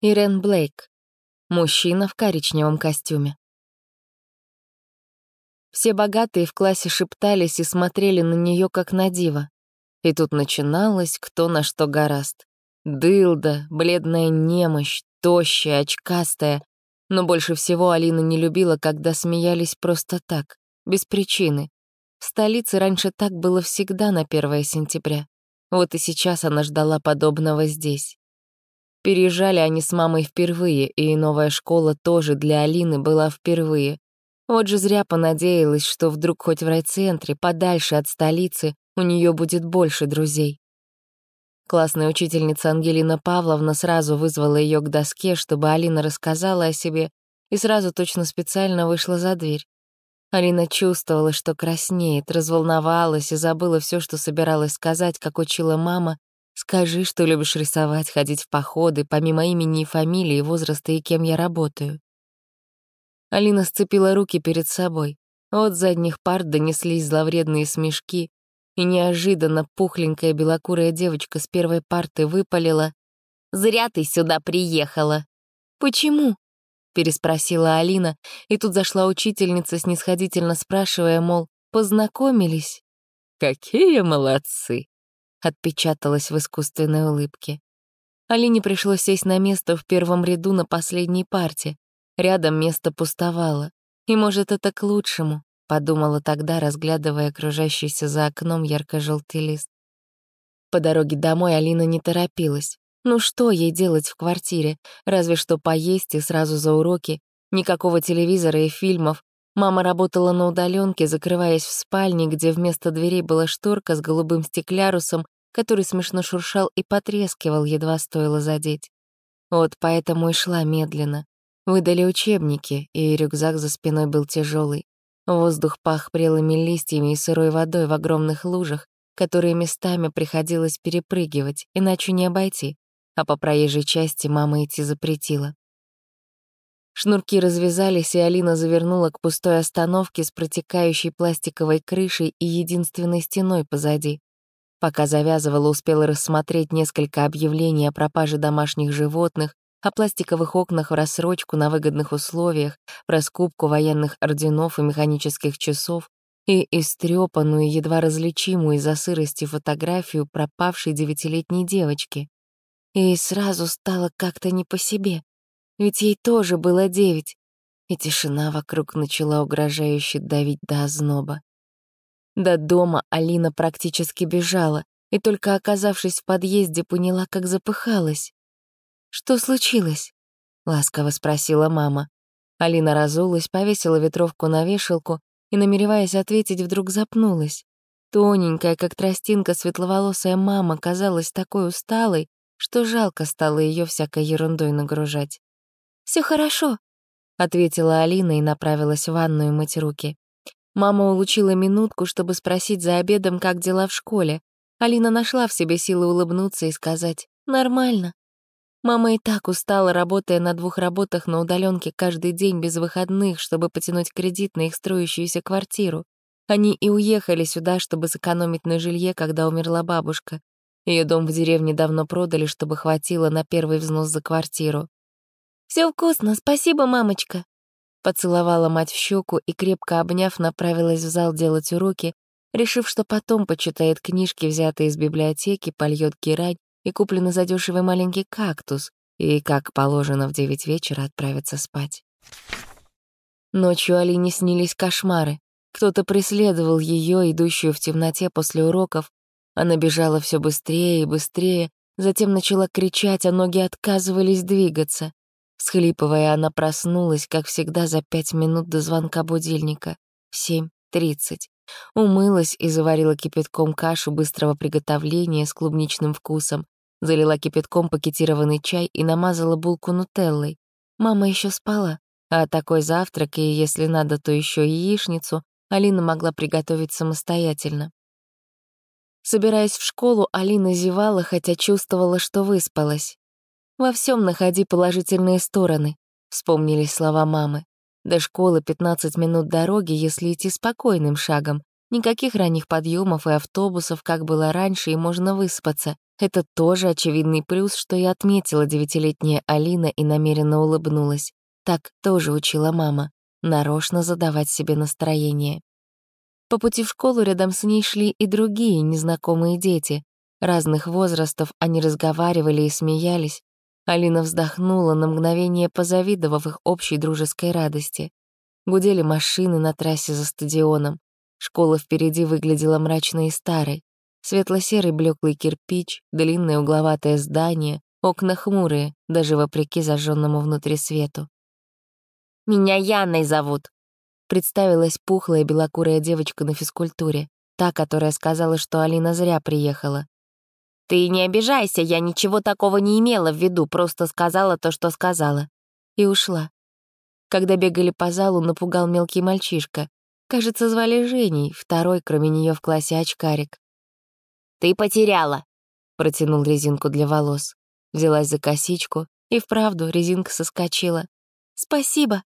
Ирен Блейк. Мужчина в коричневом костюме. Все богатые в классе шептались и смотрели на нее как на диво. И тут начиналось кто на что гораст. Дылда, бледная немощь, тощая, очкастая. Но больше всего Алина не любила, когда смеялись просто так, без причины. В столице раньше так было всегда на 1 сентября. Вот и сейчас она ждала подобного здесь. Переезжали они с мамой впервые, и новая школа тоже для Алины была впервые. Вот же зря понадеялась, что вдруг хоть в райцентре, подальше от столицы, у нее будет больше друзей. Классная учительница Ангелина Павловна сразу вызвала ее к доске, чтобы Алина рассказала о себе, и сразу точно специально вышла за дверь. Алина чувствовала, что краснеет, разволновалась и забыла все, что собиралась сказать, как учила мама, Скажи, что любишь рисовать, ходить в походы, помимо имени и фамилии, возраста и кем я работаю. Алина сцепила руки перед собой. От задних пар донеслись зловредные смешки, и неожиданно пухленькая белокурая девочка с первой парты выпалила. «Зря ты сюда приехала!» «Почему?» — переспросила Алина, и тут зашла учительница, снисходительно спрашивая, мол, познакомились? «Какие молодцы!» Отпечаталась в искусственной улыбке. Алине пришлось сесть на место в первом ряду на последней парте. Рядом место пустовало. И, может, это к лучшему, подумала тогда, разглядывая окружающийся за окном ярко-желтый лист. По дороге домой Алина не торопилась. Ну что ей делать в квартире? Разве что поесть и сразу за уроки. Никакого телевизора и фильмов. Мама работала на удаленке, закрываясь в спальне, где вместо дверей была шторка с голубым стеклярусом, который смешно шуршал и потрескивал, едва стоило задеть. Вот поэтому и шла медленно. Выдали учебники, и рюкзак за спиной был тяжелый. Воздух пах прелыми листьями и сырой водой в огромных лужах, которые местами приходилось перепрыгивать, иначе не обойти, а по проезжей части мама идти запретила. Шнурки развязались, и Алина завернула к пустой остановке с протекающей пластиковой крышей и единственной стеной позади. Пока завязывала, успела рассмотреть несколько объявлений о пропаже домашних животных, о пластиковых окнах в рассрочку на выгодных условиях, про скупку военных орденов и механических часов и истрепанную, едва различимую из-за сырости фотографию пропавшей девятилетней девочки. И сразу стало как-то не по себе. Ведь ей тоже было девять. И тишина вокруг начала угрожающе давить до озноба. До дома Алина практически бежала, и только оказавшись в подъезде, поняла, как запыхалась. «Что случилось?» — ласково спросила мама. Алина разулась, повесила ветровку на вешалку и, намереваясь ответить, вдруг запнулась. Тоненькая, как тростинка, светловолосая мама казалась такой усталой, что жалко стало ее всякой ерундой нагружать. Все хорошо», — ответила Алина и направилась в ванную мыть руки. Мама улучила минутку, чтобы спросить за обедом, как дела в школе. Алина нашла в себе силы улыбнуться и сказать «нормально». Мама и так устала, работая на двух работах на удаленке каждый день без выходных, чтобы потянуть кредит на их строящуюся квартиру. Они и уехали сюда, чтобы сэкономить на жилье, когда умерла бабушка. Ее дом в деревне давно продали, чтобы хватило на первый взнос за квартиру. Все вкусно, спасибо, мамочка!» Поцеловала мать в щеку и, крепко обняв, направилась в зал делать уроки, решив, что потом почитает книжки, взятые из библиотеки, польет герань и купленный задешевый маленький кактус, и, как положено, в девять вечера отправится спать. Ночью Алине снились кошмары. Кто-то преследовал ее, идущую в темноте после уроков. Она бежала все быстрее и быстрее, затем начала кричать, а ноги отказывались двигаться. Схлипывая, она проснулась, как всегда, за пять минут до звонка будильника. Семь тридцать. Умылась и заварила кипятком кашу быстрого приготовления с клубничным вкусом. Залила кипятком пакетированный чай и намазала булку нутеллой. Мама еще спала, а такой завтрак, и если надо, то еще яичницу, Алина могла приготовить самостоятельно. Собираясь в школу, Алина зевала, хотя чувствовала, что выспалась. «Во всем находи положительные стороны», — вспомнили слова мамы. До школы 15 минут дороги, если идти спокойным шагом, Никаких ранних подъемов и автобусов, как было раньше, и можно выспаться. Это тоже очевидный плюс, что и отметила девятилетняя Алина и намеренно улыбнулась. Так тоже учила мама. Нарочно задавать себе настроение. По пути в школу рядом с ней шли и другие незнакомые дети. Разных возрастов они разговаривали и смеялись. Алина вздохнула, на мгновение позавидовав их общей дружеской радости. Гудели машины на трассе за стадионом. Школа впереди выглядела мрачной и старой. Светло-серый блеклый кирпич, длинное угловатое здание, окна хмурые, даже вопреки зажженному внутри свету. «Меня Яной зовут», Представилась пухлая белокурая девочка на физкультуре, та, которая сказала, что Алина зря приехала. «Ты не обижайся, я ничего такого не имела в виду, просто сказала то, что сказала». И ушла. Когда бегали по залу, напугал мелкий мальчишка. Кажется, звали Женей, второй, кроме нее в классе очкарик. «Ты потеряла», — протянул резинку для волос. Взялась за косичку, и вправду резинка соскочила. «Спасибо»,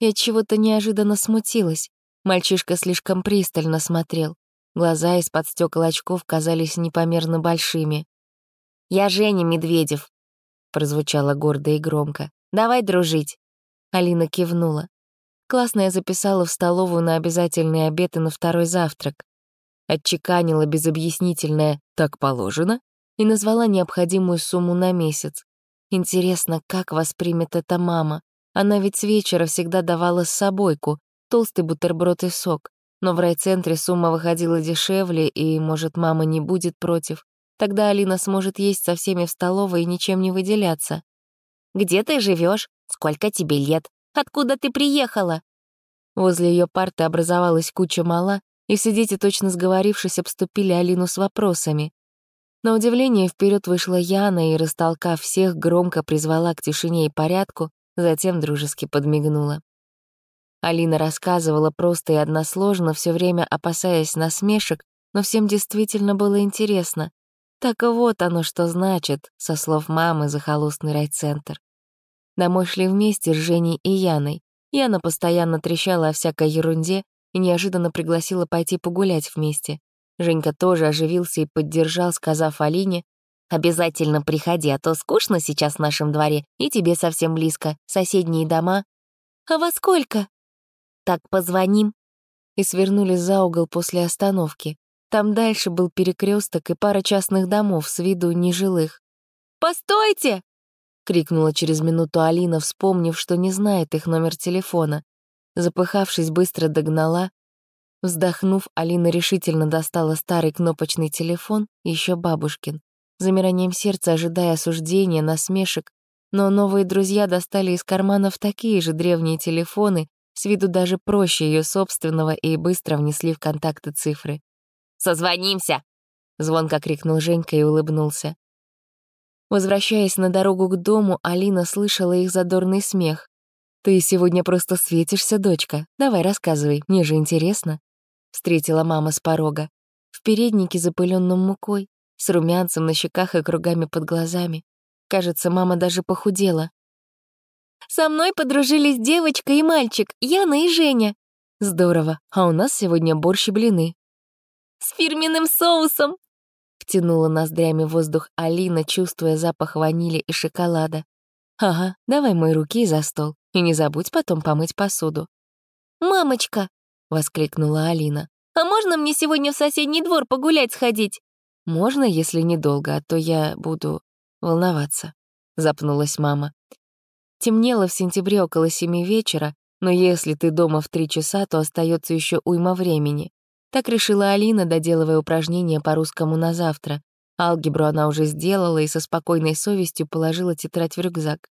я чего-то неожиданно смутилась. Мальчишка слишком пристально смотрел. Глаза из-под стекол очков казались непомерно большими. «Я Женя Медведев», — прозвучало гордо и громко. «Давай дружить». Алина кивнула. Классная записала в столовую на обязательный обед и на второй завтрак. Отчеканила безобъяснительное «так положено» и назвала необходимую сумму на месяц. Интересно, как воспримет это мама? Она ведь с вечера всегда давала с собойку, толстый бутерброд и сок. Но в райцентре сумма выходила дешевле, и, может, мама не будет против. Тогда Алина сможет есть со всеми в столовой и ничем не выделяться. «Где ты живешь? Сколько тебе лет? Откуда ты приехала?» Возле ее парты образовалась куча мала, и все дети, точно сговорившись, обступили Алину с вопросами. На удивление вперед вышла Яна и, растолкав всех, громко призвала к тишине и порядку, затем дружески подмигнула. Алина рассказывала просто и односложно, все время опасаясь насмешек, но всем действительно было интересно. Так вот оно что значит, со слов мамы, захолустный райцентр. Домой шли вместе с Женей и Яной. Яна постоянно трещала о всякой ерунде и неожиданно пригласила пойти погулять вместе. Женька тоже оживился и поддержал, сказав Алине, Обязательно приходи, а то скучно сейчас в нашем дворе, и тебе совсем близко, соседние дома. А во сколько? Так позвоним. И свернули за угол после остановки. Там дальше был перекресток и пара частных домов с виду нежилых. «Постойте!» — крикнула через минуту Алина, вспомнив, что не знает их номер телефона. Запыхавшись, быстро догнала. Вздохнув, Алина решительно достала старый кнопочный телефон, еще бабушкин замиранием сердца ожидая осуждения, насмешек, но новые друзья достали из карманов такие же древние телефоны, с виду даже проще ее собственного, и быстро внесли в контакты цифры. «Созвонимся!» — звонко крикнул Женька и улыбнулся. Возвращаясь на дорогу к дому, Алина слышала их задорный смех. «Ты сегодня просто светишься, дочка. Давай рассказывай, мне же интересно», — встретила мама с порога. В переднике, запыленном мукой, с румянцем на щеках и кругами под глазами. Кажется, мама даже похудела. «Со мной подружились девочка и мальчик, Яна и Женя». «Здорово, а у нас сегодня борщ и блины». «С фирменным соусом!» Втянула ноздрями воздух Алина, чувствуя запах ванили и шоколада. «Ага, давай мой руки за стол, и не забудь потом помыть посуду». «Мамочка!» — воскликнула Алина. «А можно мне сегодня в соседний двор погулять сходить?» «Можно, если недолго, а то я буду волноваться», — запнулась мама. Темнело в сентябре около семи вечера, но если ты дома в три часа, то остается еще уйма времени. Так решила Алина, доделывая упражнения по русскому на завтра. Алгебру она уже сделала и со спокойной совестью положила тетрадь в рюкзак.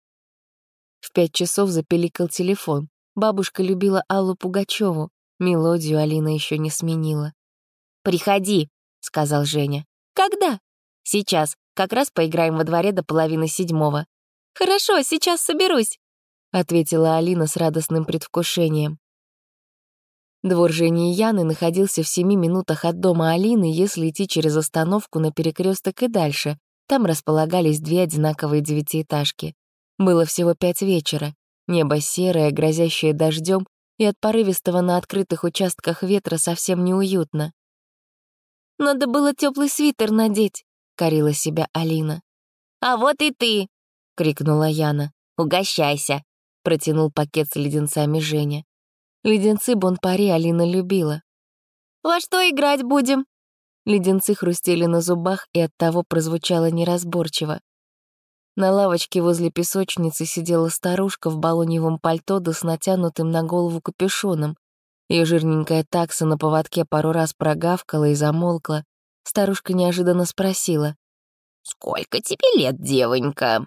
В пять часов запеликал телефон. Бабушка любила Аллу Пугачеву. Мелодию Алина еще не сменила. «Приходи», — сказал Женя. «Когда?» «Сейчас. Как раз поиграем во дворе до половины седьмого». «Хорошо, сейчас соберусь», — ответила Алина с радостным предвкушением. Двор Жени и Яны находился в семи минутах от дома Алины, если идти через остановку на перекресток и дальше. Там располагались две одинаковые девятиэтажки. Было всего пять вечера. Небо серое, грозящее дождем, и от порывистого на открытых участках ветра совсем неуютно. «Надо было теплый свитер надеть», — корила себя Алина. «А вот и ты!» — крикнула Яна. «Угощайся!» — протянул пакет с леденцами Женя. Леденцы Бонпари Алина любила. «Во что играть будем?» Леденцы хрустели на зубах, и оттого прозвучало неразборчиво. На лавочке возле песочницы сидела старушка в балоневом пальто да с натянутым на голову капюшоном. Ее жирненькая такса на поводке пару раз прогавкала и замолкла. Старушка неожиданно спросила. «Сколько тебе лет, девонька?»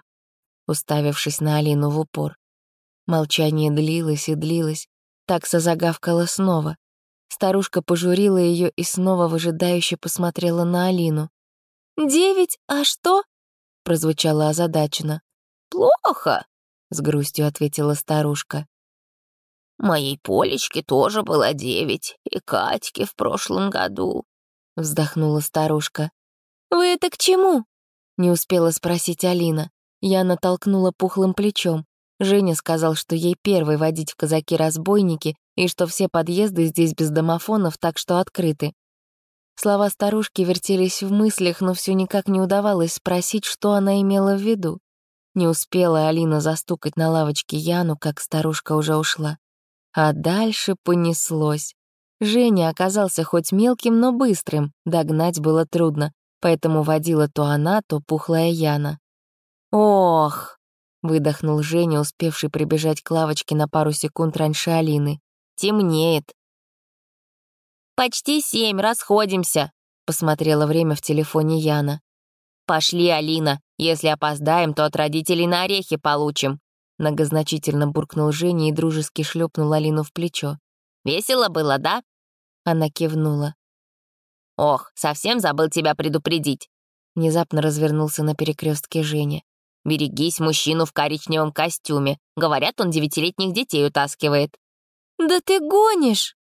Уставившись на Алину в упор. Молчание длилось и длилось. Такса загавкала снова. Старушка пожурила ее и снова выжидающе посмотрела на Алину. «Девять? А что?» — прозвучало озадаченно. «Плохо», — с грустью ответила старушка. «Моей Полечке тоже было девять, и Катьке в прошлом году», — вздохнула старушка. «Вы это к чему?» — не успела спросить Алина. Я натолкнула пухлым плечом. Женя сказал, что ей первой водить в казаки-разбойники и что все подъезды здесь без домофонов, так что открыты. Слова старушки вертелись в мыслях, но все никак не удавалось спросить, что она имела в виду. Не успела Алина застукать на лавочке Яну, как старушка уже ушла. А дальше понеслось. Женя оказался хоть мелким, но быстрым, догнать было трудно, поэтому водила то она, то пухлая Яна. «Ох!» — выдохнул Женя, успевший прибежать к лавочке на пару секунд раньше Алины. «Темнеет». «Почти семь, расходимся», — посмотрела время в телефоне Яна. «Пошли, Алина, если опоздаем, то от родителей на орехи получим», многозначительно буркнул Женя и дружески шлепнул Алину в плечо. «Весело было, да?» Она кивнула. «Ох, совсем забыл тебя предупредить», внезапно развернулся на перекрестке Женя. «Берегись мужчину в коричневом костюме. Говорят, он девятилетних детей утаскивает». «Да ты гонишь!»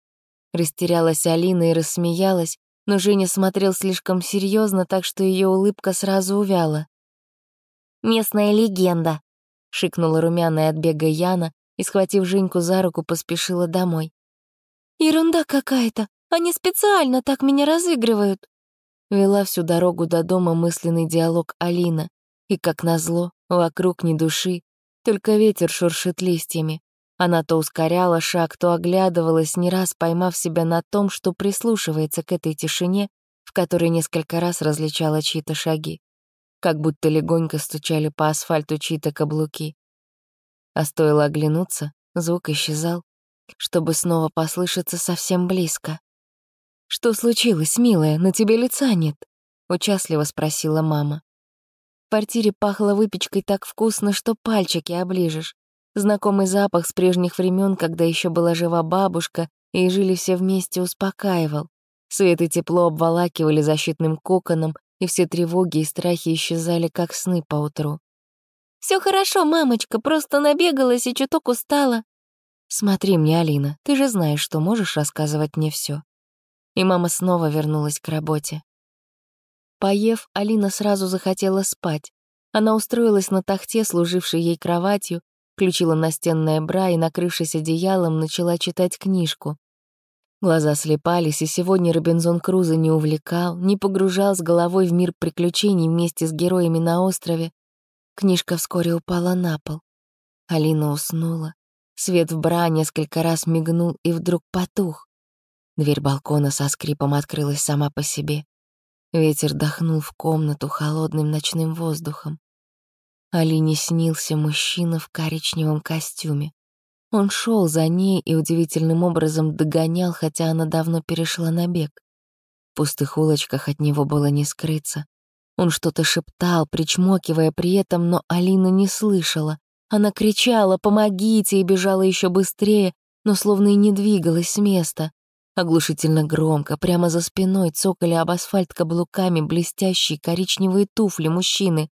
Растерялась Алина и рассмеялась, но Женя смотрел слишком серьезно, так что ее улыбка сразу увяла. «Местная легенда», — шикнула румяная от бега Яна и, схватив Женьку за руку, поспешила домой. «Ерунда какая-то, они специально так меня разыгрывают», Вела всю дорогу до дома мысленный диалог Алина. И, как назло, вокруг ни души, только ветер шуршит листьями. Она то ускоряла шаг, то оглядывалась, не раз поймав себя на том, что прислушивается к этой тишине, в которой несколько раз различала чьи-то шаги. Как будто легонько стучали по асфальту чьи-то каблуки. А стоило оглянуться, звук исчезал, чтобы снова послышаться совсем близко. «Что случилось, милая, на тебе лица нет?» — участливо спросила мама. В квартире пахло выпечкой так вкусно, что пальчики оближешь. Знакомый запах с прежних времен, когда еще была жива бабушка, и жили все вместе, успокаивал. Свет и тепло обволакивали защитным коконом, и все тревоги и страхи исчезали, как сны поутру. Все хорошо, мамочка, просто набегалась и чуток устала». «Смотри мне, Алина, ты же знаешь, что можешь рассказывать мне все. И мама снова вернулась к работе. Поев, Алина сразу захотела спать. Она устроилась на тахте, служившей ей кроватью, включила настенное бра и, накрывшись одеялом, начала читать книжку. Глаза слепались, и сегодня Робинзон Крузо не увлекал, не погружал с головой в мир приключений вместе с героями на острове. Книжка вскоре упала на пол. Алина уснула. Свет в бра несколько раз мигнул и вдруг потух. Дверь балкона со скрипом открылась сама по себе. Ветер дохнул в комнату холодным ночным воздухом. Алине снился мужчина в коричневом костюме. Он шел за ней и удивительным образом догонял, хотя она давно перешла на бег. В пустых улочках от него было не скрыться. Он что-то шептал, причмокивая при этом, но Алина не слышала. Она кричала «Помогите!» и бежала еще быстрее, но словно и не двигалась с места. Оглушительно громко, прямо за спиной цокали об асфальт каблуками блестящие коричневые туфли мужчины.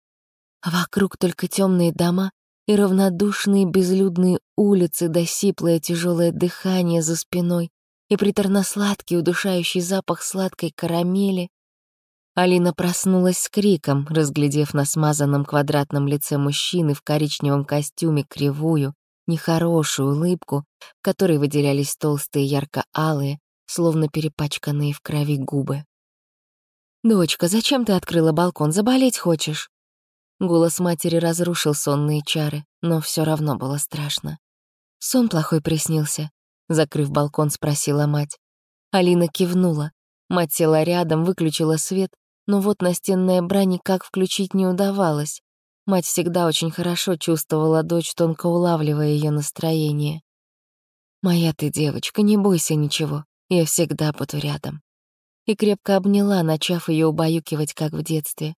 Вокруг только темные дома и равнодушные безлюдные улицы, да сиплое тяжелое дыхание за спиной и приторно-сладкий удушающий запах сладкой карамели. Алина проснулась с криком, разглядев на смазанном квадратном лице мужчины в коричневом костюме кривую, нехорошую улыбку, в которой выделялись толстые ярко-алые, словно перепачканные в крови губы. «Дочка, зачем ты открыла балкон? Заболеть хочешь?» Голос матери разрушил сонные чары, но все равно было страшно. «Сон плохой приснился», — закрыв балкон, спросила мать. Алина кивнула. Мать села рядом, выключила свет, но вот настенная брань никак включить не удавалось. Мать всегда очень хорошо чувствовала дочь, тонко улавливая ее настроение. «Моя ты девочка, не бойся ничего, я всегда буду рядом». И крепко обняла, начав ее убаюкивать, как в детстве.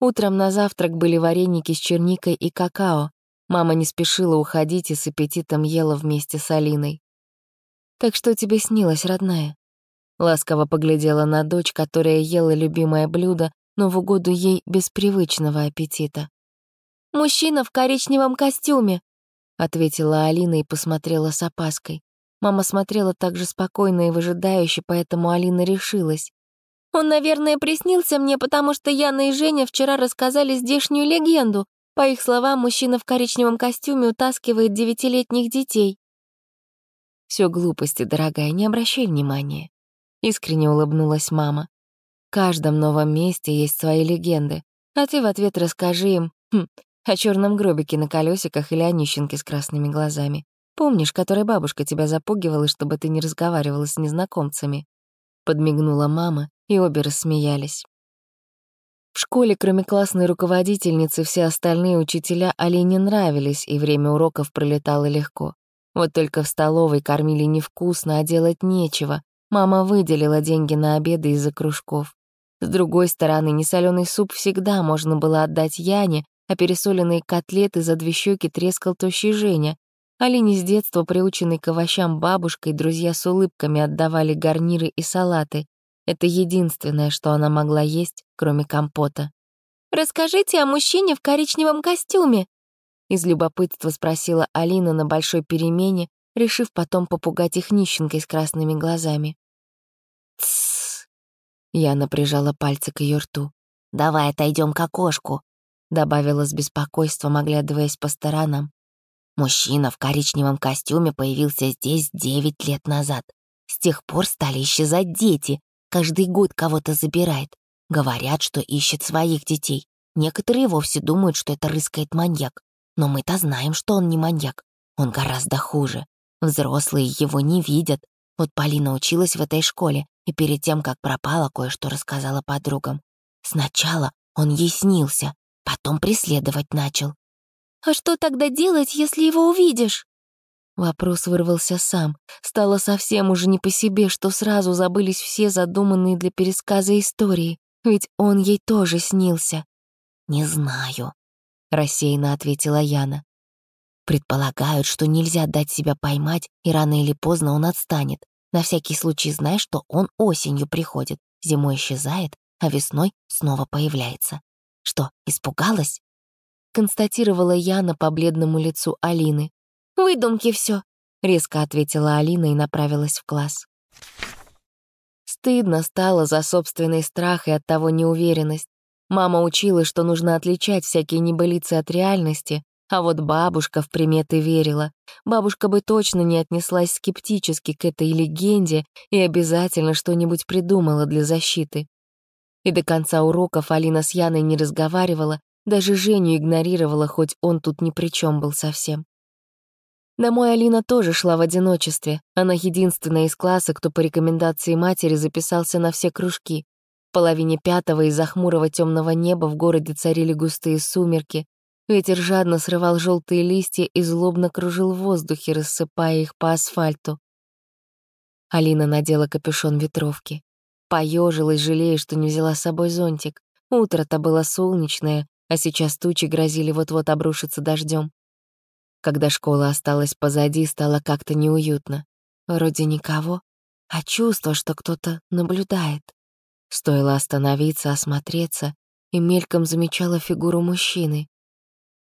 Утром на завтрак были вареники с черникой и какао. Мама не спешила уходить и с аппетитом ела вместе с Алиной. «Так что тебе снилось, родная?» Ласково поглядела на дочь, которая ела любимое блюдо, но в угоду ей без привычного аппетита. «Мужчина в коричневом костюме», — ответила Алина и посмотрела с опаской. Мама смотрела так же спокойно и выжидающе, поэтому Алина решилась. «Он, наверное, приснился мне, потому что Яна и Женя вчера рассказали здешнюю легенду. По их словам, мужчина в коричневом костюме утаскивает девятилетних детей». Все глупости, дорогая, не обращай внимания», — искренне улыбнулась мама каждом новом месте есть свои легенды, а ты в ответ расскажи им хм, о черном гробике на колесиках или о нищенке с красными глазами. Помнишь, которой бабушка тебя запугивала, чтобы ты не разговаривала с незнакомцами?» Подмигнула мама, и обе рассмеялись. В школе, кроме классной руководительницы, все остальные учителя Алине нравились, и время уроков пролетало легко. Вот только в столовой кормили невкусно, а делать нечего. Мама выделила деньги на обеды из-за кружков. С другой стороны, несоленый суп всегда можно было отдать Яне, а пересоленные котлеты за две щеки трескал тощий Женя. Алине с детства, приученной к овощам бабушкой, друзья с улыбками отдавали гарниры и салаты. Это единственное, что она могла есть, кроме компота. «Расскажите о мужчине в коричневом костюме», — из любопытства спросила Алина на большой перемене, решив потом попугать их нищенкой с красными глазами. «Тссс», Яна прижала пальцы к ее рту. «Давай отойдем к окошку», — добавила с беспокойством, оглядываясь по сторонам. Мужчина в коричневом костюме появился здесь девять лет назад. С тех пор стали исчезать дети. Каждый год кого-то забирает. Говорят, что ищет своих детей. Некоторые вовсе думают, что это рыскает маньяк. Но мы-то знаем, что он не маньяк. Он гораздо хуже. Взрослые его не видят. Вот Полина училась в этой школе, и перед тем, как пропала, кое-что рассказала подругам. Сначала он ей снился, потом преследовать начал. «А что тогда делать, если его увидишь?» Вопрос вырвался сам. Стало совсем уже не по себе, что сразу забылись все задуманные для пересказа истории, ведь он ей тоже снился. «Не знаю», — рассеянно ответила Яна. «Предполагают, что нельзя дать себя поймать, и рано или поздно он отстанет. На всякий случай знай, что он осенью приходит, зимой исчезает, а весной снова появляется. Что, испугалась? Констатировала Яна по бледному лицу Алины. «Выдумки все, резко ответила Алина и направилась в класс. Стыдно стало за собственный страх и от того неуверенность. Мама учила, что нужно отличать всякие небылицы от реальности, а вот бабушка в приметы верила. Бабушка бы точно не отнеслась скептически к этой легенде и обязательно что-нибудь придумала для защиты. И до конца уроков Алина с Яной не разговаривала, даже Женю игнорировала, хоть он тут ни при чем был совсем. Домой Алина тоже шла в одиночестве. Она единственная из класса, кто по рекомендации матери записался на все кружки. В половине пятого из-за хмурого темного неба в городе царили густые сумерки, Ветер жадно срывал желтые листья и злобно кружил в воздухе, рассыпая их по асфальту. Алина надела капюшон ветровки. Поежилась, жалея, что не взяла с собой зонтик. Утро-то было солнечное, а сейчас тучи грозили вот-вот обрушиться дождем. Когда школа осталась позади, стало как-то неуютно. Вроде никого, а чувство, что кто-то наблюдает. Стоило остановиться, осмотреться, и мельком замечала фигуру мужчины.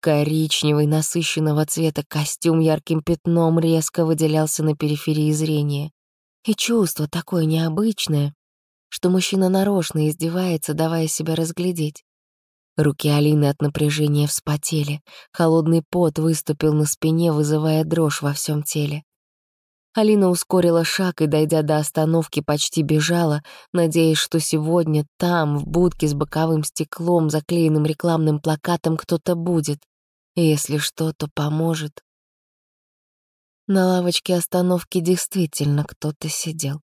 Коричневый, насыщенного цвета костюм ярким пятном резко выделялся на периферии зрения. И чувство такое необычное, что мужчина нарочно издевается, давая себя разглядеть. Руки Алины от напряжения вспотели. Холодный пот выступил на спине, вызывая дрожь во всем теле. Алина ускорила шаг и, дойдя до остановки, почти бежала, надеясь, что сегодня там, в будке с боковым стеклом, заклеенным рекламным плакатом, кто-то будет. И если что, то поможет. На лавочке остановки действительно кто-то сидел.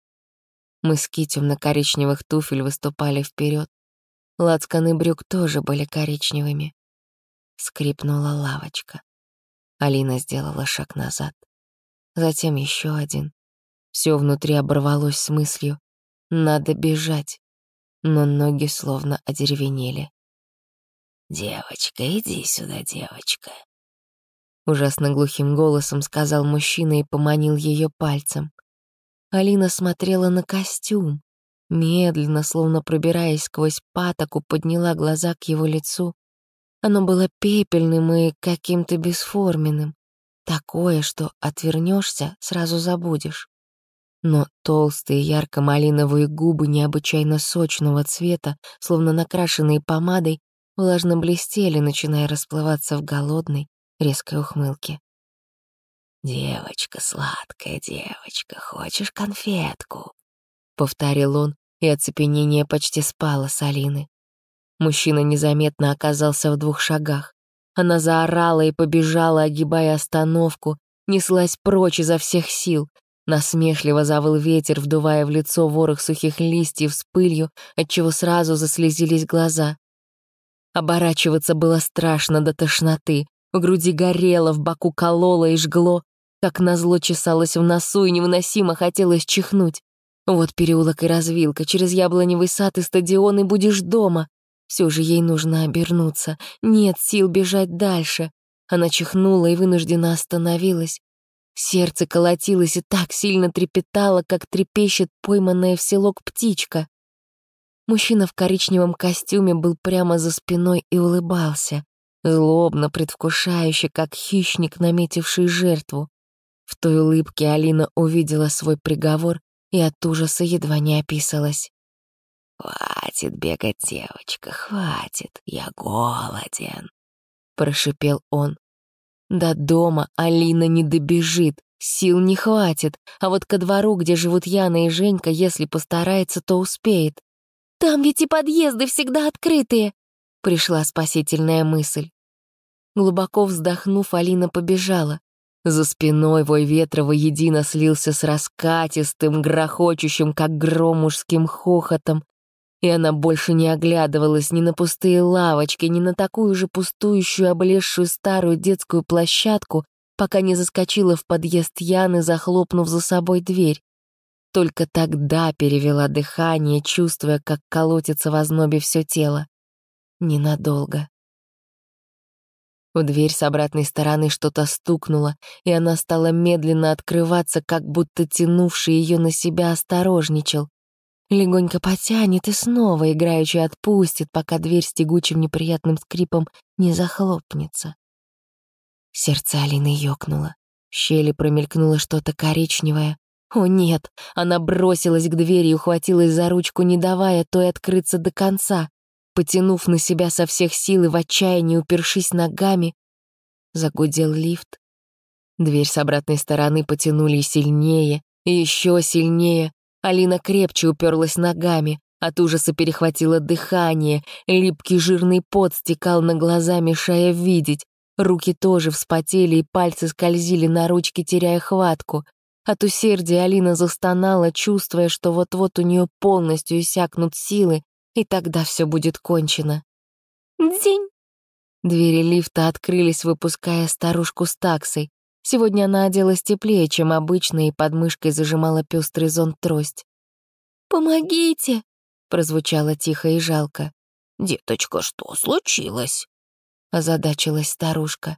Мыски темно-коричневых туфель выступали вперед. Лацканы брюк тоже были коричневыми. Скрипнула лавочка. Алина сделала шаг назад затем еще один. Все внутри оборвалось с мыслью «надо бежать», но ноги словно одеревенели. «Девочка, иди сюда, девочка», — ужасно глухим голосом сказал мужчина и поманил ее пальцем. Алина смотрела на костюм, медленно, словно пробираясь сквозь патоку, подняла глаза к его лицу. Оно было пепельным и каким-то бесформенным. Такое, что отвернешься, сразу забудешь. Но толстые ярко-малиновые губы необычайно сочного цвета, словно накрашенные помадой, влажно блестели, начиная расплываться в голодной, резкой ухмылке. «Девочка, сладкая девочка, хочешь конфетку?» — повторил он, и оцепенение почти спало с Алины. Мужчина незаметно оказался в двух шагах. Она заорала и побежала, огибая остановку, неслась прочь изо всех сил. Насмешливо завыл ветер, вдувая в лицо ворох сухих листьев с пылью, отчего сразу заслезились глаза. Оборачиваться было страшно до тошноты. В груди горело, в боку кололо и жгло. Как назло чесалось в носу и невыносимо хотелось чихнуть. Вот переулок и развилка, через яблоневый сад и стадион, и будешь дома. Все же ей нужно обернуться. Нет сил бежать дальше. Она чихнула и вынуждена остановилась. Сердце колотилось и так сильно трепетало, как трепещет пойманная в селок птичка. Мужчина в коричневом костюме был прямо за спиной и улыбался, злобно, предвкушающе, как хищник, наметивший жертву. В той улыбке Алина увидела свой приговор и от ужаса едва не описалась. «Хватит бегать, девочка, хватит, я голоден», — прошипел он. До дома Алина не добежит, сил не хватит, а вот ко двору, где живут Яна и Женька, если постарается, то успеет. «Там ведь и подъезды всегда открытые», — пришла спасительная мысль. Глубоко вздохнув, Алина побежала. За спиной вой ветра воедино слился с раскатистым, грохочущим, как гром мужским хохотом, и она больше не оглядывалась ни на пустые лавочки, ни на такую же пустующую, облезшую старую детскую площадку, пока не заскочила в подъезд Яны, захлопнув за собой дверь. Только тогда перевела дыхание, чувствуя, как колотится в ознобе все тело. Ненадолго. В дверь с обратной стороны что-то стукнуло, и она стала медленно открываться, как будто тянувший ее на себя осторожничал. Легонько потянет и снова играючи отпустит, пока дверь с тягучим неприятным скрипом не захлопнется. Сердце Алины ёкнуло. В щели промелькнуло что-то коричневое. О нет, она бросилась к двери и ухватилась за ручку, не давая той открыться до конца. Потянув на себя со всех сил и в отчаянии упершись ногами, загудел лифт. Дверь с обратной стороны потянули сильнее, еще сильнее, Алина крепче уперлась ногами, от ужаса перехватило дыхание, липкий жирный пот стекал на глаза, мешая видеть. Руки тоже вспотели, и пальцы скользили на ручки, теряя хватку. От усердия Алина застонала, чувствуя, что вот-вот у нее полностью иссякнут силы, и тогда все будет кончено. «Дзинь!» Двери лифта открылись, выпуская старушку с таксой. Сегодня она оделась теплее, чем обычно, и под мышкой зажимала пестрый зонт-трость. «Помогите!» — прозвучало тихо и жалко. «Деточка, что случилось?» — озадачилась старушка.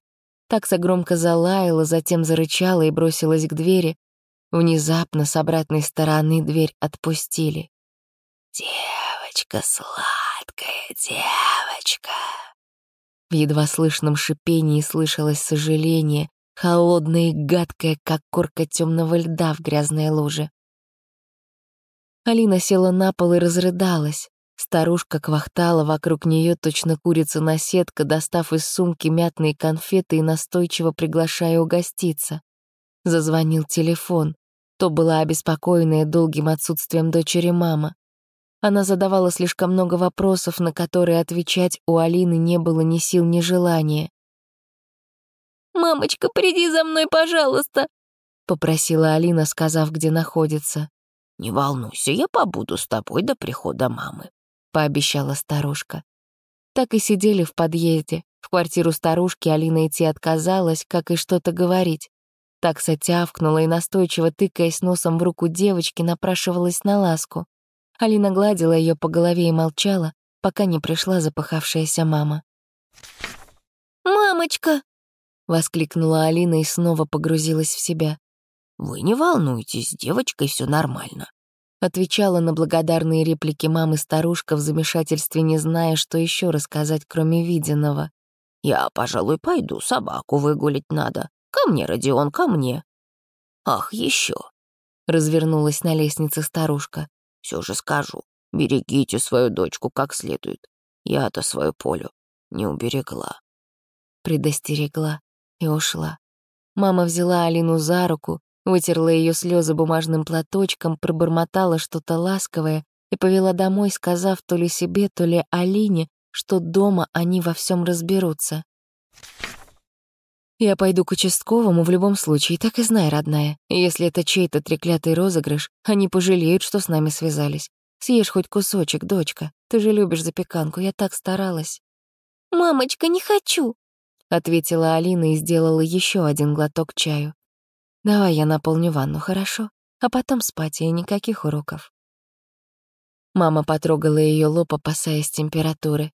Такса громко залаяла, затем зарычала и бросилась к двери. Внезапно с обратной стороны дверь отпустили. «Девочка сладкая, девочка!» В едва слышном шипении слышалось сожаление, холодное и гадкое, как корка темного льда в грязной луже. Алина села на пол и разрыдалась. Старушка квахтала вокруг нее точно курица на сетка, достав из сумки мятные конфеты и настойчиво приглашая угоститься. Зазвонил телефон. То была обеспокоенная долгим отсутствием дочери мама. Она задавала слишком много вопросов, на которые отвечать у Алины не было ни сил, ни желания. «Мамочка, приди за мной, пожалуйста!» — попросила Алина, сказав, где находится. «Не волнуйся, я побуду с тобой до прихода мамы», — пообещала старушка. Так и сидели в подъезде. В квартиру старушки Алина идти отказалась, как и что-то говорить. Такса тявкнула и, настойчиво тыкаясь носом в руку девочки, напрашивалась на ласку. Алина гладила ее по голове и молчала, пока не пришла запыхавшаяся мама. «Мамочка!» — воскликнула Алина и снова погрузилась в себя. «Вы не волнуйтесь, с девочкой все нормально», — отвечала на благодарные реплики мамы старушка в замешательстве, не зная, что еще рассказать, кроме виденного. «Я, пожалуй, пойду, собаку выгулить надо. Ко мне, Родион, ко мне. Ах, еще. Развернулась на лестнице старушка. Все же скажу, берегите свою дочку как следует. Я-то свою полю не уберегла. Предостерегла и ушла. Мама взяла Алину за руку, вытерла ее слезы бумажным платочком, пробормотала что-то ласковое и повела домой, сказав то ли себе, то ли Алине, что дома они во всем разберутся. Я пойду к участковому в любом случае, так и знай, родная. Если это чей-то треклятый розыгрыш, они пожалеют, что с нами связались. Съешь хоть кусочек, дочка. Ты же любишь запеканку, я так старалась. «Мамочка, не хочу», — ответила Алина и сделала еще один глоток чаю. «Давай я наполню ванну, хорошо? А потом спать, и никаких уроков». Мама потрогала ее лоб, опасаясь температуры.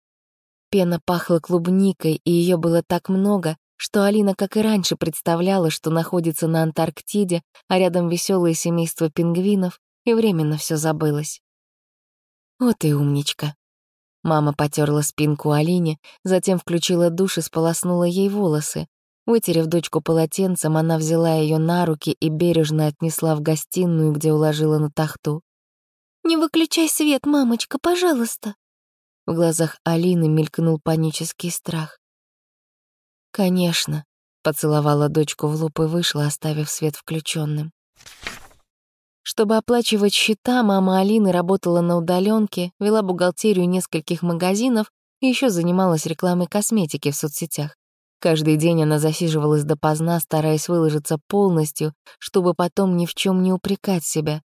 Пена пахла клубникой, и ее было так много, что Алина, как и раньше, представляла, что находится на Антарктиде, а рядом веселое семейство пингвинов, и временно все забылось. «Вот и умничка». Мама потерла спинку Алине, затем включила душ и сполоснула ей волосы. Вытерев дочку полотенцем, она взяла ее на руки и бережно отнесла в гостиную, где уложила на тахту. «Не выключай свет, мамочка, пожалуйста». В глазах Алины мелькнул панический страх. «Конечно», — поцеловала дочку в лоб и вышла, оставив свет включенным. Чтобы оплачивать счета, мама Алины работала на удаленке, вела бухгалтерию нескольких магазинов и еще занималась рекламой косметики в соцсетях. Каждый день она засиживалась допоздна, стараясь выложиться полностью, чтобы потом ни в чем не упрекать себя.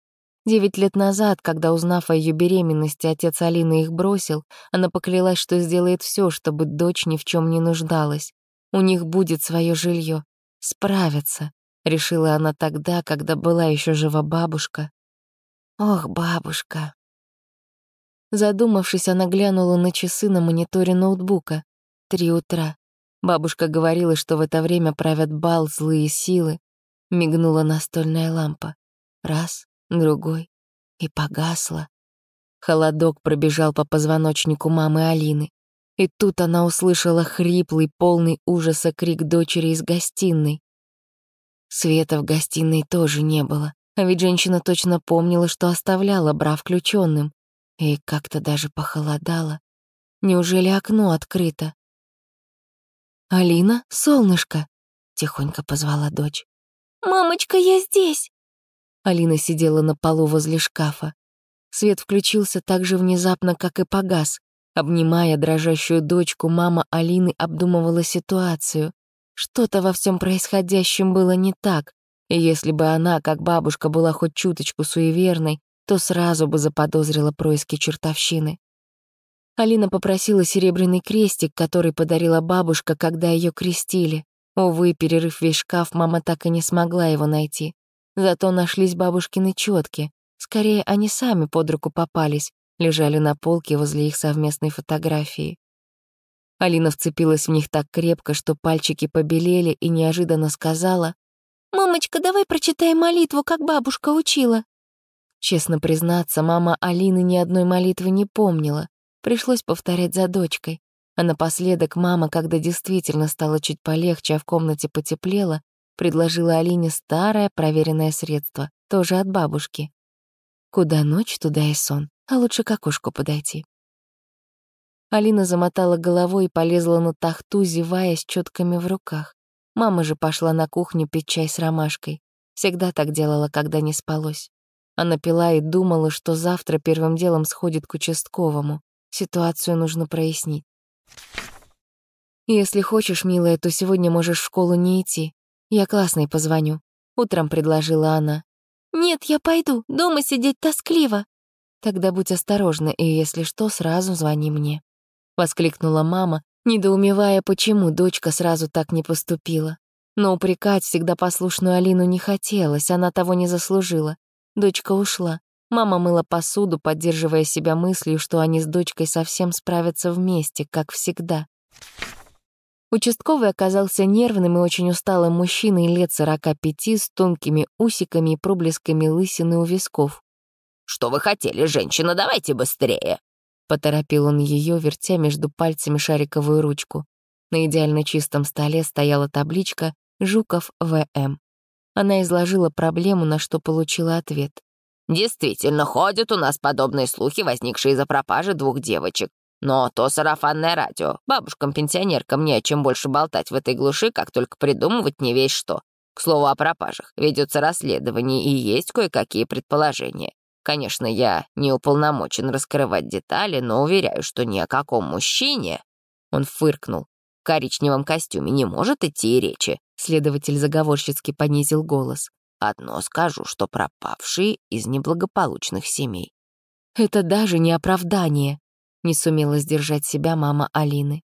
Девять лет назад, когда, узнав о ее беременности, отец Алины их бросил, она поклялась, что сделает все, чтобы дочь ни в чем не нуждалась. У них будет свое жилье. Справятся, решила она тогда, когда была еще жива бабушка. Ох, бабушка. Задумавшись, она глянула на часы на мониторе ноутбука. Три утра. Бабушка говорила, что в это время правят бал злые силы. Мигнула настольная лампа. Раз, другой. И погасла. Холодок пробежал по позвоночнику мамы Алины. И тут она услышала хриплый, полный ужаса крик дочери из гостиной. Света в гостиной тоже не было, а ведь женщина точно помнила, что оставляла бра включенным. И как-то даже похолодало. Неужели окно открыто? «Алина, солнышко!» — тихонько позвала дочь. «Мамочка, я здесь!» Алина сидела на полу возле шкафа. Свет включился так же внезапно, как и погас. Обнимая дрожащую дочку, мама Алины обдумывала ситуацию. Что-то во всем происходящем было не так, и если бы она, как бабушка, была хоть чуточку суеверной, то сразу бы заподозрила происки чертовщины. Алина попросила серебряный крестик, который подарила бабушка, когда ее крестили. Увы, перерыв весь шкаф, мама так и не смогла его найти. Зато нашлись бабушкины четки. Скорее, они сами под руку попались, лежали на полке возле их совместной фотографии. Алина вцепилась в них так крепко, что пальчики побелели и неожиданно сказала «Мамочка, давай прочитаем молитву, как бабушка учила». Честно признаться, мама Алины ни одной молитвы не помнила. Пришлось повторять за дочкой. А напоследок мама, когда действительно стало чуть полегче, а в комнате потеплело, предложила Алине старое проверенное средство, тоже от бабушки. Куда ночь, туда и сон а лучше к окошку подойти. Алина замотала головой и полезла на тахту, зевая с четками в руках. Мама же пошла на кухню пить чай с ромашкой. Всегда так делала, когда не спалось. Она пила и думала, что завтра первым делом сходит к участковому. Ситуацию нужно прояснить. «Если хочешь, милая, то сегодня можешь в школу не идти. Я классной позвоню», — утром предложила она. «Нет, я пойду. Дома сидеть тоскливо». «Тогда будь осторожна, и если что, сразу звони мне». — воскликнула мама, недоумевая, почему дочка сразу так не поступила. Но упрекать всегда послушную Алину не хотелось, она того не заслужила. Дочка ушла. Мама мыла посуду, поддерживая себя мыслью, что они с дочкой совсем справятся вместе, как всегда. Участковый оказался нервным и очень усталым мужчиной лет сорока пяти с тонкими усиками и проблесками лысины у висков. «Что вы хотели, женщина? Давайте быстрее!» Поторопил он ее, вертя между пальцами шариковую ручку. На идеально чистом столе стояла табличка «Жуков В.М.». Она изложила проблему, на что получила ответ. «Действительно, ходят у нас подобные слухи, возникшие из-за пропажи двух девочек. Но то сарафанное радио. Бабушкам-пенсионеркам не о чем больше болтать в этой глуши, как только придумывать не весь что. К слову о пропажах. Ведется расследование, и есть кое-какие предположения. Конечно, я не уполномочен раскрывать детали, но уверяю, что ни о каком мужчине...» Он фыркнул. «В коричневом костюме не может идти и речи». Следователь заговорщицки понизил голос. «Одно скажу, что пропавшие из неблагополучных семей». «Это даже не оправдание», — не сумела сдержать себя мама Алины.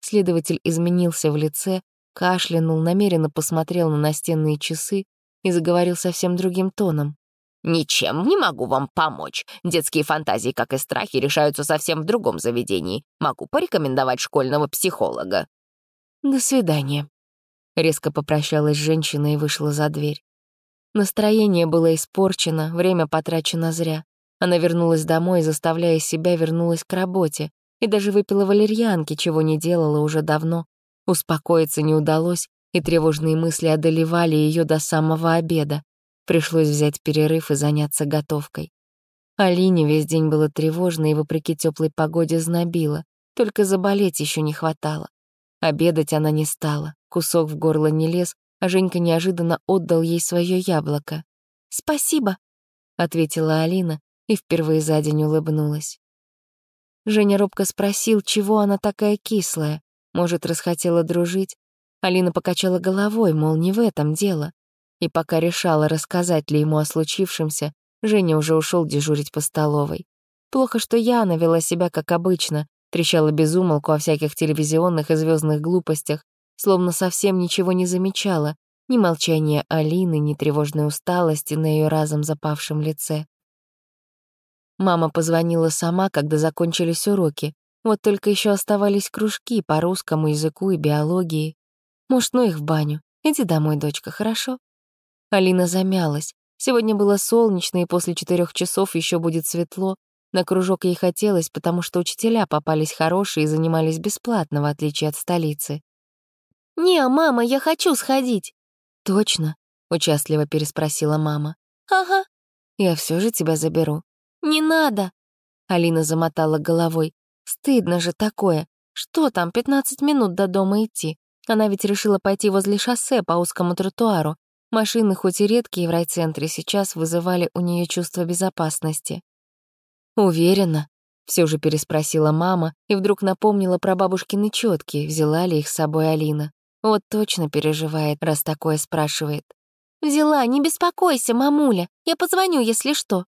Следователь изменился в лице, кашлянул, намеренно посмотрел на настенные часы и заговорил совсем другим тоном. «Ничем не могу вам помочь. Детские фантазии, как и страхи, решаются совсем в другом заведении. Могу порекомендовать школьного психолога». «До свидания». Резко попрощалась женщина и вышла за дверь. Настроение было испорчено, время потрачено зря. Она вернулась домой, заставляя себя, вернулась к работе. И даже выпила валерьянки, чего не делала уже давно. Успокоиться не удалось, и тревожные мысли одолевали ее до самого обеда. Пришлось взять перерыв и заняться готовкой. Алине весь день было тревожно и, вопреки теплой погоде, знобило. Только заболеть еще не хватало. Обедать она не стала, кусок в горло не лез, а Женька неожиданно отдал ей свое яблоко. «Спасибо», — ответила Алина и впервые за день улыбнулась. Женя робко спросил, чего она такая кислая, может, расхотела дружить. Алина покачала головой, мол, не в этом дело. И пока решала, рассказать ли ему о случившемся, Женя уже ушел дежурить по столовой. Плохо, что Яна вела себя как обычно, трещала безумолку о всяких телевизионных и звездных глупостях, словно совсем ничего не замечала, ни молчания Алины, ни тревожной усталости на ее разом запавшем лице. Мама позвонила сама, когда закончились уроки. Вот только еще оставались кружки по русскому языку и биологии. Может, ну их в баню. Иди домой, дочка, хорошо? Алина замялась. Сегодня было солнечно, и после четырех часов еще будет светло. На кружок ей хотелось, потому что учителя попались хорошие и занимались бесплатно, в отличие от столицы. «Не, мама, я хочу сходить». «Точно?» — участливо переспросила мама. «Ага». «Я все же тебя заберу». «Не надо». Алина замотала головой. «Стыдно же такое. Что там, пятнадцать минут до дома идти? Она ведь решила пойти возле шоссе по узкому тротуару. Машины, хоть и редкие в райцентре, сейчас вызывали у нее чувство безопасности. «Уверена?» — все же переспросила мама и вдруг напомнила про бабушкины четки, взяла ли их с собой Алина. Вот точно переживает, раз такое спрашивает. «Взяла, не беспокойся, мамуля, я позвоню, если что».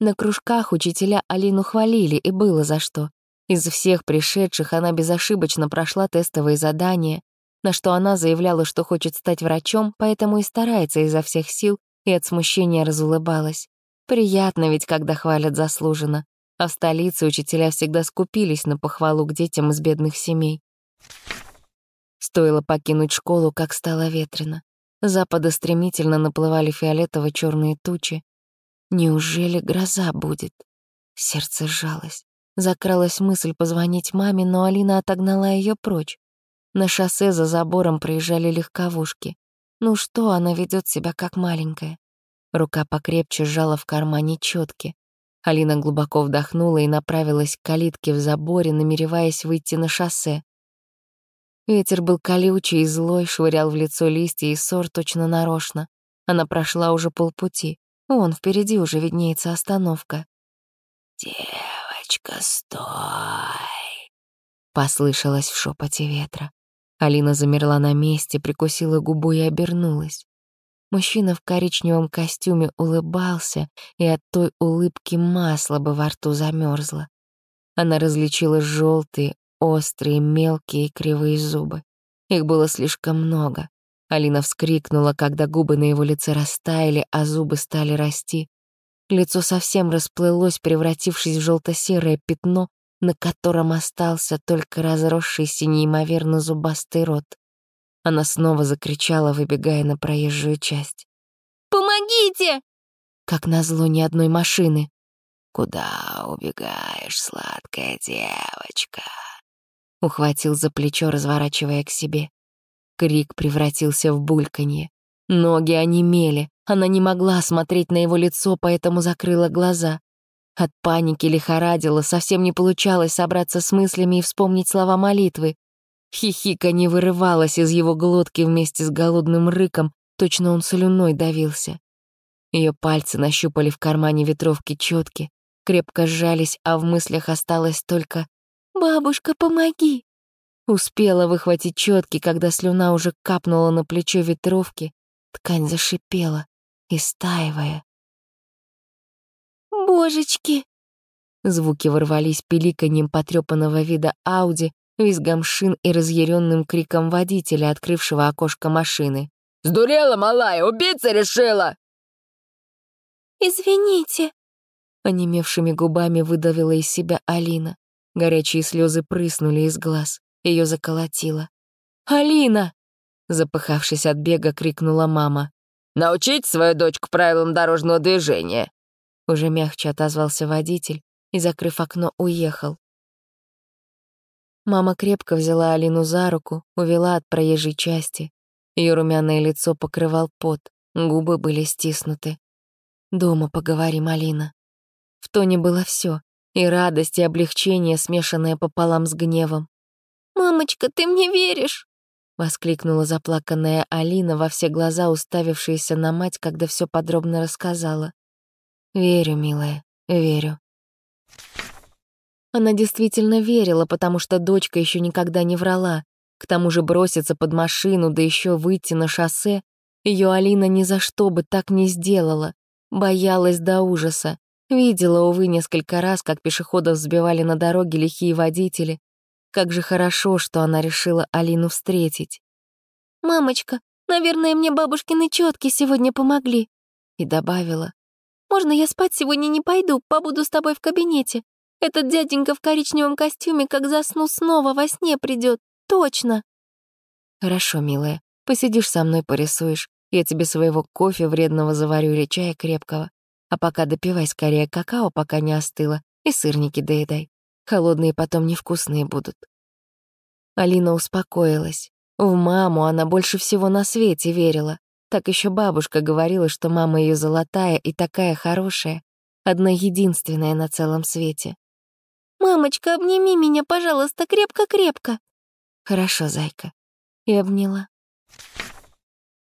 На кружках учителя Алину хвалили, и было за что. Из всех пришедших она безошибочно прошла тестовые задания, на что она заявляла, что хочет стать врачом, поэтому и старается изо всех сил, и от смущения разулыбалась. Приятно ведь, когда хвалят заслуженно. А в столице учителя всегда скупились на похвалу к детям из бедных семей. Стоило покинуть школу, как стало ветрено. запада стремительно наплывали фиолетово черные тучи. Неужели гроза будет? Сердце сжалось. Закралась мысль позвонить маме, но Алина отогнала ее прочь. На шоссе за забором проезжали легковушки. Ну что, она ведет себя как маленькая. Рука покрепче сжала в кармане четки. Алина глубоко вдохнула и направилась к калитке в заборе, намереваясь выйти на шоссе. Ветер был колючий и злой, швырял в лицо листья и ссор точно нарочно. Она прошла уже полпути. Вон, впереди уже виднеется остановка. «Девочка, стой!» Послышалось в шепоте ветра. Алина замерла на месте, прикусила губу и обернулась. Мужчина в коричневом костюме улыбался, и от той улыбки масло бы во рту замерзло. Она различила желтые, острые, мелкие кривые зубы. Их было слишком много. Алина вскрикнула, когда губы на его лице растаяли, а зубы стали расти. Лицо совсем расплылось, превратившись в желто-серое пятно, на котором остался только разросшийся неимоверно зубастый рот. Она снова закричала, выбегая на проезжую часть. «Помогите!» Как назло ни одной машины. «Куда убегаешь, сладкая девочка?» Ухватил за плечо, разворачивая к себе. Крик превратился в бульканье. Ноги онемели. Она не могла смотреть на его лицо, поэтому закрыла глаза. От паники лихорадила, совсем не получалось собраться с мыслями и вспомнить слова молитвы. Хихика не вырывалась из его глотки вместе с голодным рыком, точно он слюной давился. Ее пальцы нащупали в кармане ветровки четки, крепко сжались, а в мыслях осталось только «Бабушка, помоги!». Успела выхватить четки, когда слюна уже капнула на плечо ветровки, ткань зашипела, истаивая. «Божечки!» Звуки ворвались пиликаньем потрёпанного вида Ауди, визгом шин и разъяренным криком водителя, открывшего окошко машины. «Сдурела, малая, убийца решила!» «Извините!» Онемевшими губами выдавила из себя Алина. Горячие слезы прыснули из глаз. Ее заколотило. «Алина!» Запыхавшись от бега, крикнула мама. «Научить свою дочку правилам дорожного движения!» Уже мягче отозвался водитель и, закрыв окно, уехал. Мама крепко взяла Алину за руку, увела от проезжей части. Ее румяное лицо покрывал пот, губы были стиснуты. «Дома поговорим, Алина». В тоне было все, и радость, и облегчение, смешанное пополам с гневом. «Мамочка, ты мне веришь?» — воскликнула заплаканная Алина во все глаза, уставившаяся на мать, когда все подробно рассказала. «Верю, милая, верю». Она действительно верила, потому что дочка еще никогда не врала. К тому же броситься под машину, да еще выйти на шоссе, ее Алина ни за что бы так не сделала. Боялась до ужаса. Видела, увы, несколько раз, как пешеходов сбивали на дороге лихие водители. Как же хорошо, что она решила Алину встретить. «Мамочка, наверное, мне бабушкины четки сегодня помогли». И добавила. «Можно я спать сегодня не пойду, побуду с тобой в кабинете? Этот дяденька в коричневом костюме, как засну, снова во сне придет. Точно. Хорошо, милая. Посидишь со мной, порисуешь. Я тебе своего кофе вредного заварю или чая крепкого. А пока допивай скорее какао, пока не остыло, и сырники доедай. Холодные потом невкусные будут. Алина успокоилась. В маму она больше всего на свете верила. Так еще бабушка говорила, что мама ее золотая и такая хорошая, одна единственная на целом свете. «Мамочка, обними меня, пожалуйста, крепко-крепко». «Хорошо, зайка». И обняла.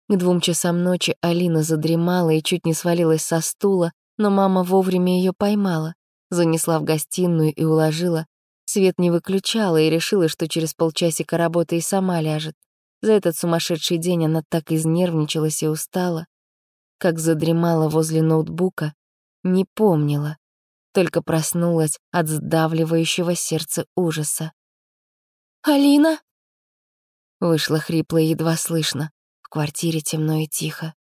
К двум часам ночи Алина задремала и чуть не свалилась со стула, но мама вовремя ее поймала, занесла в гостиную и уложила. Свет не выключала и решила, что через полчасика работы и сама ляжет. За этот сумасшедший день она так изнервничалась и устала. Как задремала возле ноутбука, не помнила только проснулась от сдавливающего сердца ужаса. «Алина?» Вышло хрипло и едва слышно. В квартире темно и тихо.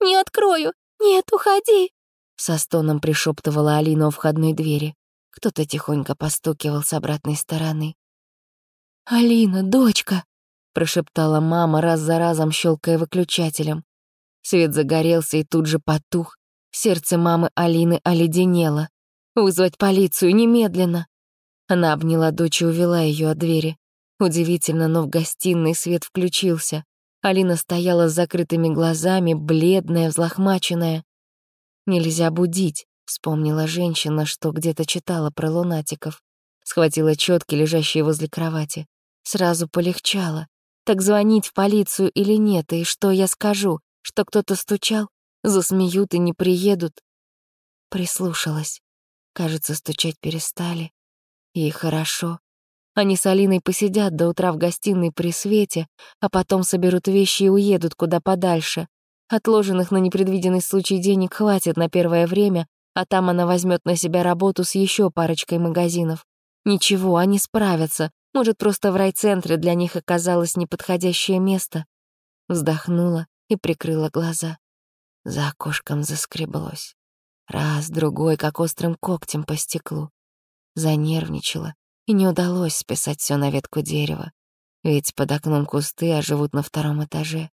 «Не открою! Нет, уходи!» Со стоном пришептывала Алина у входной двери. Кто-то тихонько постукивал с обратной стороны. «Алина, дочка!» — прошептала мама, раз за разом щелкая выключателем. Свет загорелся и тут же потух, Сердце мамы Алины оледенело. «Вызвать полицию немедленно!» Она обняла дочь и увела ее от двери. Удивительно, но в гостиной свет включился. Алина стояла с закрытыми глазами, бледная, взлохмаченная. Нельзя будить, Вспомнила женщина, что где-то читала про лунатиков. Схватила четки, лежащие возле кровати. Сразу полегчало. Так звонить в полицию или нет, и что я скажу? Что кто-то стучал? Засмеют и не приедут? Прислушалась. Кажется, стучать перестали. И хорошо. Они с Алиной посидят до утра в гостиной при свете, а потом соберут вещи и уедут куда подальше. Отложенных на непредвиденный случай денег хватит на первое время, а там она возьмет на себя работу с еще парочкой магазинов. Ничего, они справятся. Может, просто в райцентре для них оказалось неподходящее место. Вздохнула и прикрыла глаза. За окошком заскреблось. Раз, другой, как острым когтем по стеклу. Занервничала, и не удалось списать все на ветку дерева. Ведь под окном кусты, а живут на втором этаже.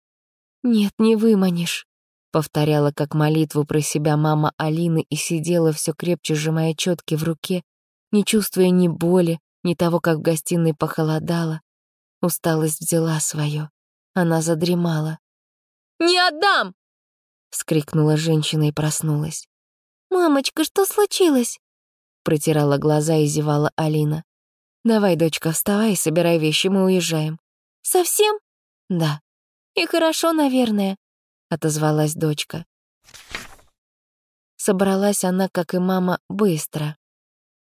«Нет, не выманишь», — повторяла как молитву про себя мама Алины и сидела все крепче, сжимая четки в руке, не чувствуя ни боли, ни того, как в гостиной похолодало. Усталость взяла свое. Она задремала. «Не отдам!» — вскрикнула женщина и проснулась. «Мамочка, что случилось?» Протирала глаза и зевала Алина. «Давай, дочка, вставай и собирай вещи, мы уезжаем». «Совсем?» «Да». «И хорошо, наверное», — отозвалась дочка. Собралась она, как и мама, быстро.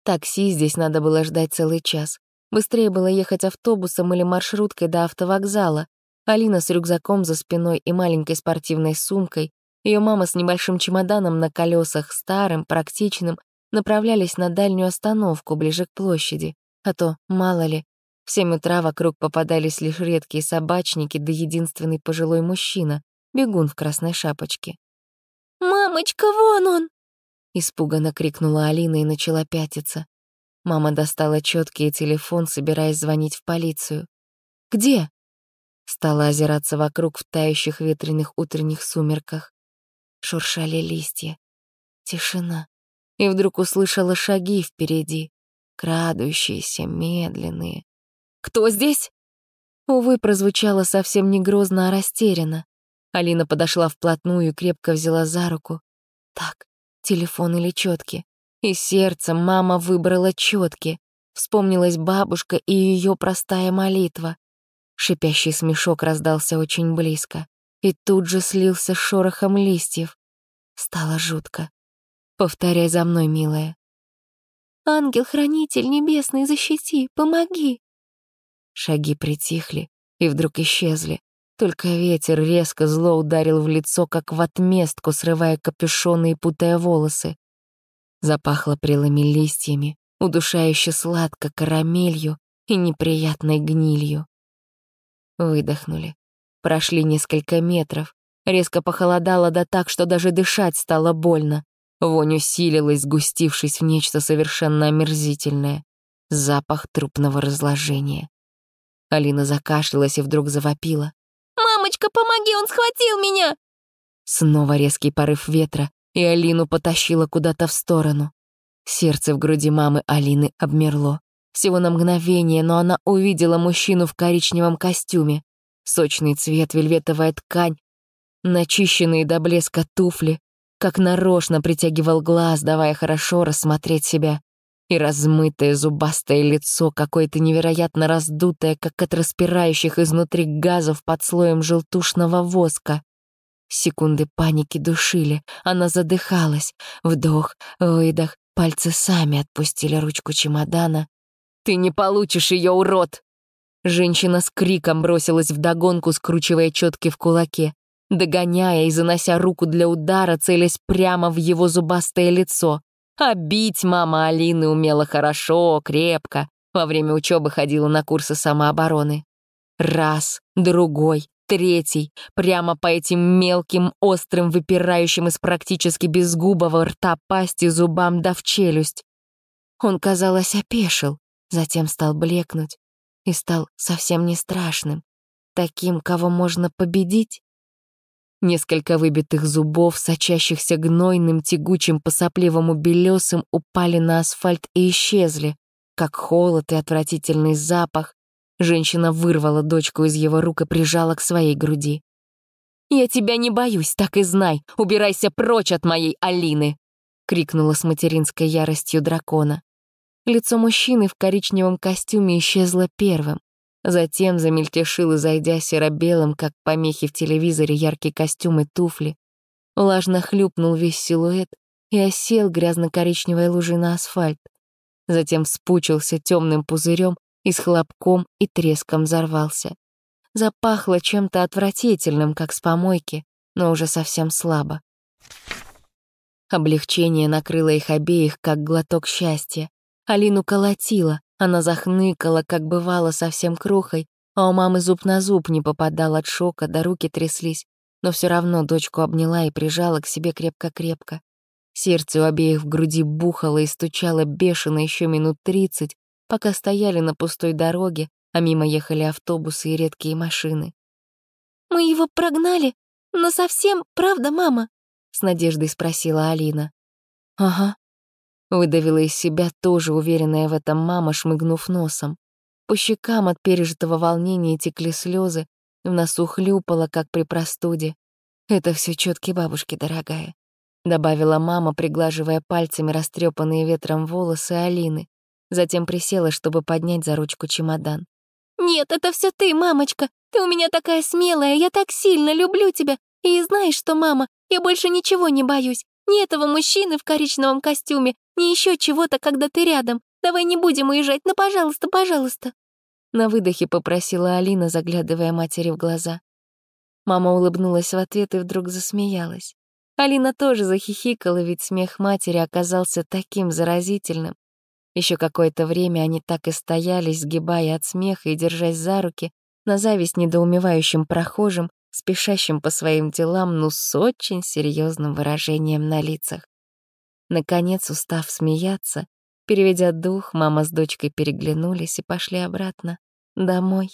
Такси здесь надо было ждать целый час. Быстрее было ехать автобусом или маршруткой до автовокзала. Алина с рюкзаком за спиной и маленькой спортивной сумкой, ее мама с небольшим чемоданом на колесах, старым, практичным, направлялись на дальнюю остановку, ближе к площади. А то, мало ли, в семь утра вокруг попадались лишь редкие собачники да единственный пожилой мужчина, бегун в красной шапочке. «Мамочка, вон он!» Испуганно крикнула Алина и начала пятиться. Мама достала четки и телефон, собираясь звонить в полицию. «Где?» Стала озираться вокруг в тающих ветреных утренних сумерках. Шуршали листья. Тишина. И вдруг услышала шаги впереди крадущиеся, медленные. «Кто здесь?» Увы, прозвучало совсем не грозно, а растерянно. Алина подошла вплотную и крепко взяла за руку. Так, телефон или четки. И сердцем мама выбрала четки. Вспомнилась бабушка и ее простая молитва. Шипящий смешок раздался очень близко. И тут же слился с шорохом листьев. Стало жутко. «Повторяй за мной, милая. Ангел-хранитель небесный, защити, помоги!» Шаги притихли и вдруг исчезли. Только ветер резко зло ударил в лицо, как в отместку, срывая капюшоны и путая волосы. Запахло прелыми листьями, удушающе сладко карамелью и неприятной гнилью. Выдохнули. Прошли несколько метров. Резко похолодало да так, что даже дышать стало больно. Вонь усилилась, сгустившись в нечто совершенно омерзительное. Запах трупного разложения. Алина закашлялась и вдруг завопила. «Мамочка, помоги, он схватил меня!» Снова резкий порыв ветра, и Алину потащило куда-то в сторону. Сердце в груди мамы Алины обмерло. Всего на мгновение, но она увидела мужчину в коричневом костюме. Сочный цвет, вельветовая ткань, начищенные до блеска туфли, как нарочно притягивал глаз, давая хорошо рассмотреть себя. И размытое зубастое лицо, какое-то невероятно раздутое, как от распирающих изнутри газов под слоем желтушного воска. Секунды паники душили, она задыхалась. Вдох, выдох, пальцы сами отпустили ручку чемодана. «Ты не получишь ее, урод!» Женщина с криком бросилась вдогонку, скручивая четки в кулаке догоняя и занося руку для удара, целясь прямо в его зубастое лицо. А бить мама Алины умела хорошо, крепко. Во время учебы ходила на курсы самообороны. Раз, другой, третий, прямо по этим мелким, острым, выпирающим из практически безгубого рта пасти зубам да в челюсть. Он, казалось, опешил, затем стал блекнуть и стал совсем не страшным, таким, кого можно победить Несколько выбитых зубов, сочащихся гнойным, тягучим по сопливому белесым, упали на асфальт и исчезли, как холод и отвратительный запах. Женщина вырвала дочку из его рук и прижала к своей груди. «Я тебя не боюсь, так и знай. Убирайся прочь от моей Алины!» крикнула с материнской яростью дракона. Лицо мужчины в коричневом костюме исчезло первым. Затем замельтешил, зайдя серо-белым, как помехи в телевизоре, яркий костюм и туфли. Влажно хлюпнул весь силуэт и осел грязно-коричневой лужей на асфальт. Затем спучился темным пузырем и с хлопком и треском взорвался. Запахло чем-то отвратительным, как с помойки, но уже совсем слабо. Облегчение накрыло их обеих, как глоток счастья. Алину колотила, она захныкала, как бывало, совсем крохой, а у мамы зуб на зуб не попадал от шока, да руки тряслись, но все равно дочку обняла и прижала к себе крепко-крепко. Сердце у обеих в груди бухало и стучало бешено еще минут тридцать, пока стояли на пустой дороге, а мимо ехали автобусы и редкие машины. «Мы его прогнали? Но совсем, правда, мама?» — с надеждой спросила Алина. «Ага», Выдавила из себя тоже уверенная в этом мама, шмыгнув носом. По щекам от пережитого волнения текли слезы, в носу хлюпала, как при простуде. «Это все четки бабушки, дорогая», — добавила мама, приглаживая пальцами растрепанные ветром волосы Алины. Затем присела, чтобы поднять за ручку чемодан. «Нет, это все ты, мамочка. Ты у меня такая смелая, я так сильно люблю тебя. И знаешь что, мама, я больше ничего не боюсь. Ни этого мужчины в коричневом костюме, ни еще чего-то, когда ты рядом. Давай не будем уезжать, ну, пожалуйста, пожалуйста». На выдохе попросила Алина, заглядывая матери в глаза. Мама улыбнулась в ответ и вдруг засмеялась. Алина тоже захихикала, ведь смех матери оказался таким заразительным. Еще какое-то время они так и стояли, сгибая от смеха и держась за руки, на зависть недоумевающим прохожим, спешащим по своим делам, но с очень серьезным выражением на лицах. Наконец, устав смеяться, переведя дух, мама с дочкой переглянулись и пошли обратно, домой.